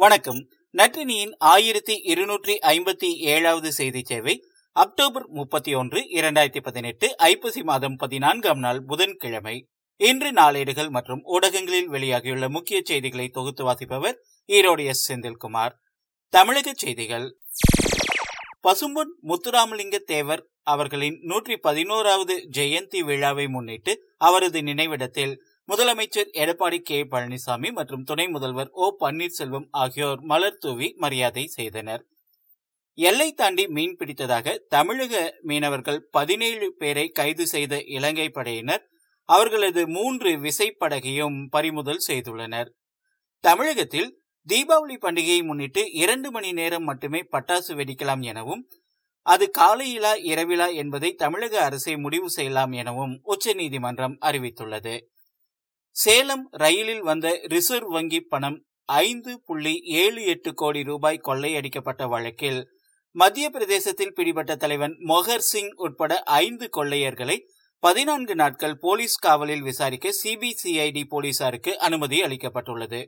வணக்கம். நற்றினியின் ஆயிரத்தி இருநூற்றி ஐம்பத்தி ஏழாவது செய்தி சேவை அக்டோபர் முப்பத்தி ஒன்று இரண்டாயிரத்தி பதினெட்டு ஐப்பசி மாதம் பதினான்காம் நாள் புதன்கிழமை. இன்று நாளேடுகள் மற்றும் ஊடகங்களில் வெளியாகியுள்ள முக்கிய செய்திகளை தொகுத்து வாசிப்பவர் ஈரோடு எஸ். செந்தில்குமார். தமிழக செய்திகள். பசும்பொன் முத்துராமலிங்க தேவர் அவர்களின் நூற்றி பதினோராவது ஜெயந்தி விழாவை முன்னிட்டு அவரது நினைவிடத்தில் முதலமைச்சர் எடப்பாடி கே. பழனிசாமி மற்றும் துணை முதல்வர் ஓ. பன்னீர்செல்வம் ஆகியோர் மலர் தூவி மரியாதை செய்தனர். எல்லை தாண்டி மீன் பிடித்ததாக தமிழக மீனவர்கள் பதினேழு பேரை கைது செய்த இலங்கை படையினர் அவர்களது மூன்று விசைப்படகையும் பறிமுதல் செய்துள்ளனர். தமிழகத்தில் தீபாவளி பண்டிகையை முன்னிட்டு இரண்டு மணி நேரம் மட்டுமே பட்டாசு வெடிக்கலாம் எனவும் அது காலையிலா இரவிலா என்பதை தமிழக அரசை முடிவு செய்யலாம் எனவும் உச்சநீதிமன்றம் அறிவித்துள்ளது. சேலம் ரயிலில் வந்த ரிசர்வ் வங்கி பணம் ஐந்து புள்ளி ஏழு எட்டு கோடி ரூபாய் கொள்ளையடிக்கப்பட்ட வழக்கில் மத்திய பிரதேசத்தில் பிடிபட்ட தலைவன் மொஹர் சிங் உட்பட ஐந்து கொள்ளையர்களை பதினான்கு நாட்கள் போலீஸ் காவலில் விசாரிக்க சிபிசிஐடி போலீசாருக்கு அனுமதி அளிக்கப்பட்டுள்ளது.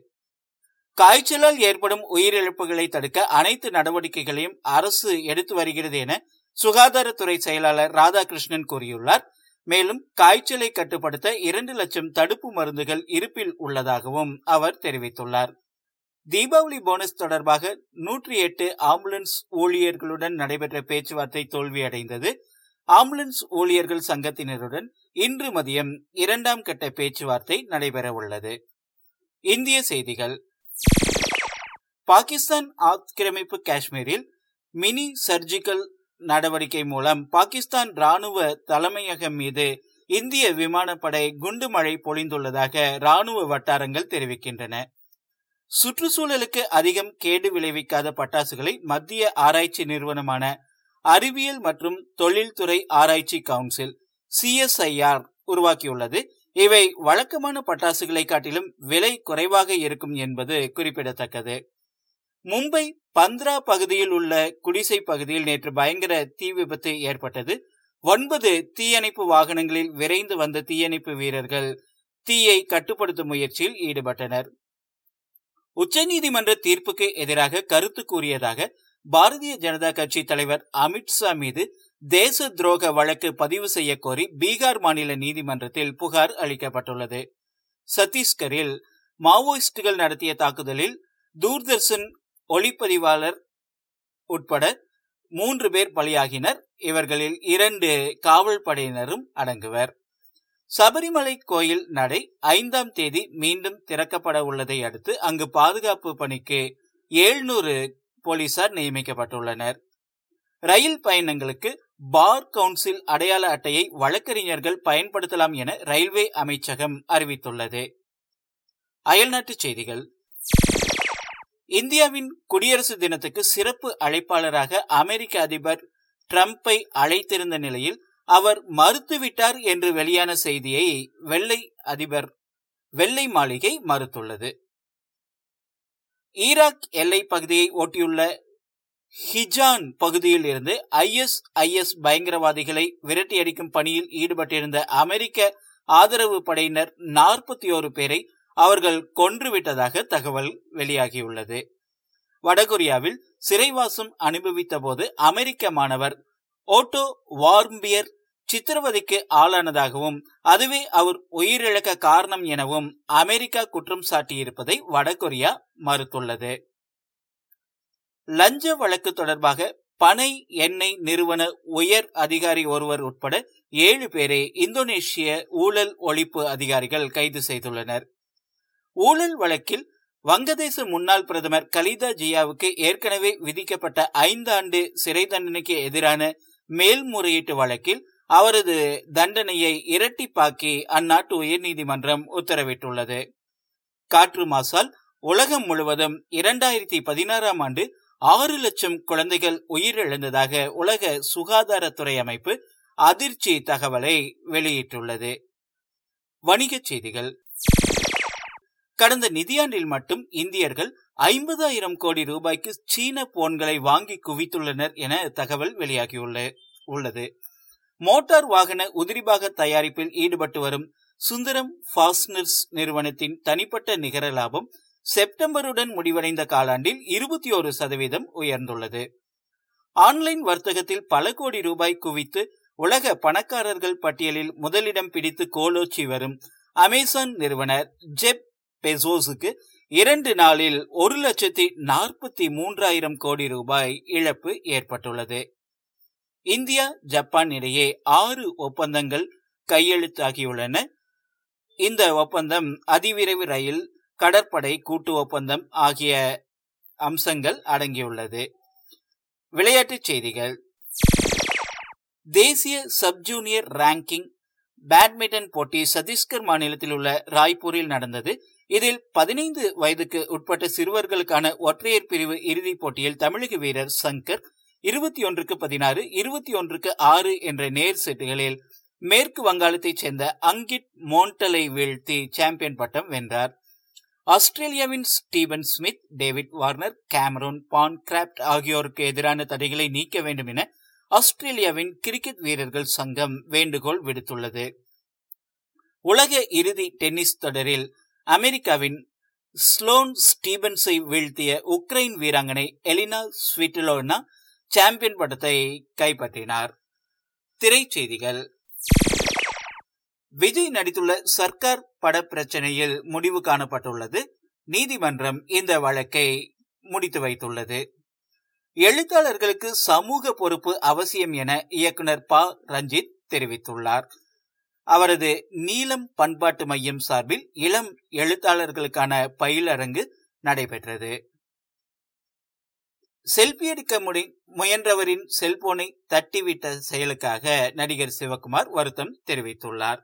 காய்ச்சலால் ஏற்படும் உயிரிழப்புகளை தடுக்க அனைத்து நடவடிக்கைகளையும் அரசு எடுத்து வருகிறது என சுகாதாரத்துறை செயலாளர் ராதாகிருஷ்ணன் கூறியுள்ளார். மேலும் காய்ச்சலை கட்டுப்படுத்த இரண்டு லட்சம் தடுப்பு மருந்துகள் இருப்பில் உள்ளதாகவும் அவர் தெரிவித்துள்ளார். தீபாவளி போனஸ் தொடர்பாக நூற்றி எட்டு ஆம்புலன்ஸ் ஊழியர்களுடன் நடைபெற்ற பேச்சுவார்த்தை தோல்வியடைந்தது. ஆம்புலன்ஸ் ஊழியர்கள் சங்கத்தினருடன் இன்று மதியம் இரண்டாம் கட்ட பேச்சுவார்த்தை நடைபெற உள்ளது. இந்திய செய்திகள். பாகிஸ்தான் ஆக்கிரமிப்பு காஷ்மீரில் மினி சர்ஜிக்கல் நடவடிக்கை மூலம் பாகிஸ்தான் ராணுவ தலைமையகம் மீது இந்திய விமானப்படை குண்டு மழை பொழிந்துள்ளதாக ராணுவ வட்டாரங்கள் தெரிவிக்கின்றன. சுற்றுச்சூழலுக்கு அதிகம் கேடு விளைவிக்காத பட்டாசுகளை மத்திய ஆராய்ச்சி நிறுவனமான அறிவியல் மற்றும் தொழில்துறை ஆராய்ச்சி கவுன்சில் சிஎஸ்ஐஆர் உருவாக்கியுள்ளது. இவை வழக்கமான பட்டாசுகளை காட்டிலும் விலை குறைவாக இருக்கும் என்பது குறிப்பிடத்தக்கது. மும்பை பந்த்ரா பகுதியில் உள்ள குடிசை பகுதியில் நேற்று பயங்கர தீ விபத்து ஏற்பட்டது. ஒன்பது தீயணைப்பு வாகனங்களில் விரைந்து வந்த தீயணைப்பு வீரர்கள் தீயை கட்டுப்படுத்தும் முயற்சியில் ஈடுபட்டனர். உச்சநீதிமன்ற தீர்ப்புக்கு எதிராக கருத்து கூறியதாக பாரதிய ஜனதா கட்சி தலைவர் அமித்ஷா மீது தேச துரோக வழக்கு பதிவு செய்ய கோரி பீகார் மாநில நீதிமன்றத்தில் புகார் அளிக்கப்பட்டுள்ளது. சத்தீஸ்கரில் மாவோயிஸ்டுகள் நடத்திய தாக்குதலில் தூர்தர்ஷன் ஒளிப்பதிவாளர் உட்பட மூன்று பேர் பலியாகினர். இவர்களில் இரண்டு காவல் படையினரும் அடங்குவர். சபரிமலை கோயில் நடை ஐந்தாம் தேதி மீண்டும் திறக்கப்பட உள்ளதை அடுத்து அங்கு பாதுகாப்பு பணிக்கு எழுநூறு போலீசார் நியமிக்கப்பட்டுள்ளனர். ரயில் பயணங்களுக்கு பார் கவுன்சில் அடையாள அட்டையை வழக்கறிஞர்கள் பயன்படுத்தலாம் என ரயில்வே அமைச்சகம் அறிவித்துள்ளது. அயல்நாட்டுச் செய்திகள். இந்தியாவின் குடியரசு தினத்துக்கு சிறப்பு அழைப்பாளராக அமெரிக்க அதிபர் டிரம்பை அழைத்திருந்த நிலையில் அவர் மறுத்துவிட்டார் என்று வெளியான செய்தியை வெள்ளை அதிபர் வெள்ளை மாளிகை மறுத்துள்ளது. ஈராக் எல்லை பகுதியை ஒட்டியுள்ள ஹிஜான் பகுதியில் இருந்து ஐஎஸ் ஐஎஸ் பயங்கரவாதிகளை விரட்டியடிக்கும் பணியில் ஈடுபட்டிருந்த அமெரிக்க ஆதரவு படையினர் நாற்பத்தி ஓரு பேரை அவர்கள் கொன்றுவிட்டதாக தகவல் வெளியாகியுள்ளது. வடகொரியாவில் சிறைவாசம் அனுபவித்த போது அமெரிக்க மாணவர் ஓட்டோ வார்ம்பியர் சித்திரவதைக்கு ஆளானதாகவும் அதுவே அவர் உயிரிழக்க காரணம் எனவும் அமெரிக்கா குற்றம் சாட்டியிருப்பதை வடகொரியா மறுத்துள்ளது. லஞ்ச வழக்கு தொடர்பாக பனை எண்ணெய் நிறுவன உயர் அதிகாரி ஒருவர் உட்பட ஏழு பேரை இந்தோனேஷிய ஊழல் ஒழிப்பு அதிகாரிகள் கைது செய்துள்ளனர். ஊழல் வழக்கில் வங்கதேச முன்னாள் பிரதமர் கலிதா ஜியாவுக்கு ஏற்கனவே விதிக்கப்பட்ட ஐந்து ஆண்டு சிறை தண்டனைக்கு எதிரான மேல்முறையீட்டு வழக்கில் அவரது தண்டனையை இரட்டிப்பாக்கி அந்நாட்டு உயர்நீதிமன்றம் உத்தரவிட்டுள்ளது. காற்று மாசால் உலகம் முழுவதும் இரண்டாயிரத்தி பதினாறாம் ஆண்டு ஆறு லட்சம் குழந்தைகள் உயிரிழந்ததாக உலக சுகாதாரத்துறை அமைப்பு அதிர்ச்சி தகவலை வெளியிட்டுள்ளது. வணிகச் செய்திகள். கடந்த நிதியாண்டில் மட்டும் இந்தியர்கள் ஐம்பதாயிரம் கோடி ரூபாய்க்கு சீன போன்களை வாங்கி குவித்துள்ளனர் என தகவல் வெளியாகியுள்ளது மோட்டார் வாகன உதிரிபாக தயாரிப்பில் ஈடுபட்டு வரும் சுந்தரம் ஃபாஸ்னர்ஸ் நிறுவனத்தின் தனிப்பட்ட நிகர லாபம் செப்டம்பருடன் முடிவடைந்த காலாண்டில் இருபத்தி ஒரு சதவீதம் உயர்ந்துள்ளது. ஆன்லைன் வர்த்தகத்தில் பல கோடி ரூபாய் குவித்து உலக பணக்காரர்கள் பட்டியலில் முதலிடம் பிடித்து கோலோச்சி வரும் அமேசான் நிறுவனர் ஜெப் பெசோஸுக்கு இரண்டு நாளில் ஒரு லட்சத்தி நாற்பத்தி மூன்றாயிரம் கோடி ரூபாய் இழப்பு ஏற்பட்டுள்ளது. இந்தியா ஜப்பான் இடையே ஆறு ஒப்பந்தங்கள் கையெழுத்தாகியுள்ளன. இந்த ஒப்பந்தம் அதிவிரைவு ரயில் கடற்படை கூட்டு ஒப்பந்தம் ஆகிய அம்சங்கள் அடங்கியுள்ளது. விளையாட்டுச் செய்திகள். தேசிய சப் ஜூனியர் ரேங்கிங் பேட்மிண்டன் போட்டி சத்தீஸ்கர் மாநிலத்தில் உள்ள ராய்ப்பூரில் நடந்தது. இதில் பதினைந்து வயதுக்கு உட்பட்ட சிறுவர்களுக்கான ஒற்றையர் பிரிவு இறுதிப் போட்டியில் தமிழக வீரர் சங்கர் இருபத்தி ஒன்றுக்கு பதினாறு இருபத்தி ஒன்றுக்கு ஆறு என்ற நேர் செட்டுகளில் மேற்கு வங்காளத்தைச் சேர்ந்த அங்கிட் மோண்டலை வீழ்த்தி சாம்பியன் பட்டம் வென்றார். ஆஸ்திரேலியாவின் Steven Smith David Warner Cameron Bancroft ஆகியோருக்கு எதிரான தடைகளை நீக்க வேண்டும் என ஆஸ்திரேலியாவின் கிரிக்கெட் வீரர்கள் சங்கம் வேண்டுகோள் விடுத்துள்ளது. உலக இறுதி டென்னிஸ் தொடரில் அமெரிக்காவின் ஸ்லோன் ஸ்டீபன்ஸை வீழ்த்திய உக்ரைன் வீராங்கனை எலினா ஸ்விட்டலோனா சாம்பியன் பட்டத்தை கைப்பற்றினார். திரைச்செய்திகள். விஜய் நடித்துள்ள சர்க்கார் பட பிரச்சனையில் முடிவு காணப்பட்டுள்ளது. நீதிமன்றம் இந்த வழக்கை முடித்து வைத்துள்ளது. எழுத்தாளர்களுக்கு சமூக பொறுப்பு அவசியம் என இயக்குனர் ப. ரஞ்சித் தெரிவித்துள்ளார். அவரது நீலம் பண்பாட்டு மையம் சார்பில் இளம் எழுத்தாளர்களுக்கான பயிலரங்கு நடைபெற்றது. செல்பி எடுக்க முடி முயன்றவரின் செல்போனை தட்டிவிட்ட செயலுக்காக நடிகர் சிவகுமார் வருத்தம் தெரிவித்துள்ளார்.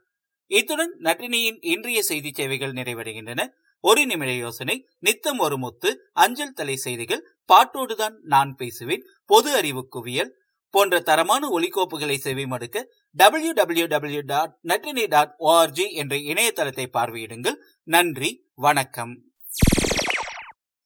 இத்துடன் நட்டினியின் இன்றைய செய்தி சேவைகள் நிறைவடைகின்றன. ஒரு நிமிட யோசனை நித்தம் ஒரு முத்து அஞ்சல் தலை செய்திகள் பாட்டோடுதான் நான் பேசுவேன் பொது அறிவு குவியல் போன்ற தரமான ஒலிகோப்புகளை செவிமடுக்க டபிள்யூ டபிள்யூ டபிள்யூ டாட் நட்டினி டாட் ஓஆர்ஜி என்ற இணையதளத்தை பார்வையிடுங்கள். நன்றி வணக்கம்.